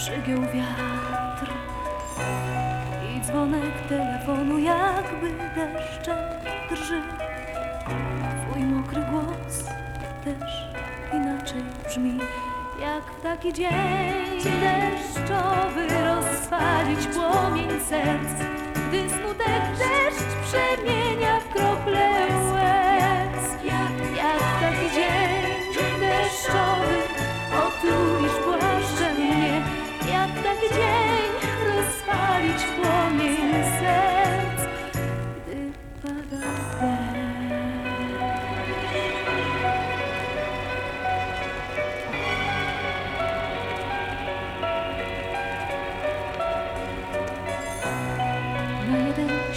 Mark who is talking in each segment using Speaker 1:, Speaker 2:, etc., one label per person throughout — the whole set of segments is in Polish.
Speaker 1: przygiął wiatr i dzwonek telefonu jakby deszczem drży. Twój mokry głos też inaczej brzmi, jak w taki dzień deszczowy rozpalić płomień serc, gdy smutek deszcz przemienia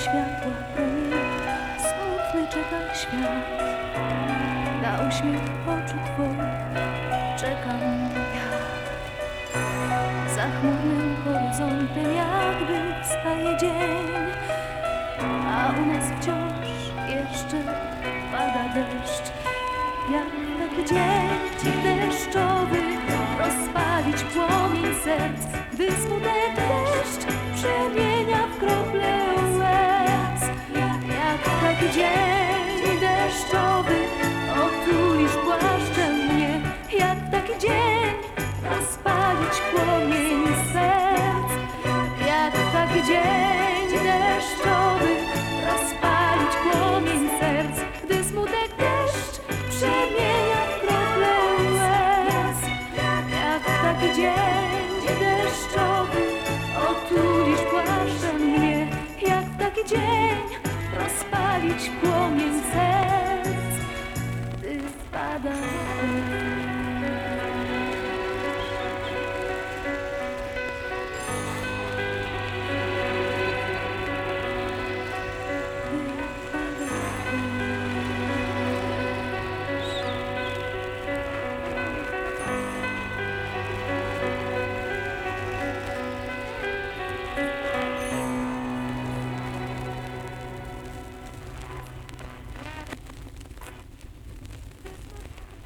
Speaker 1: światła promień smutny czeka świat. Na uśmiech oczu twoich czekam ja. Za chmurnym horyzontem jakby wstaje dzień, a u nas wciąż jeszcze pada deszcz. Jak taki dzień dzień deszczowy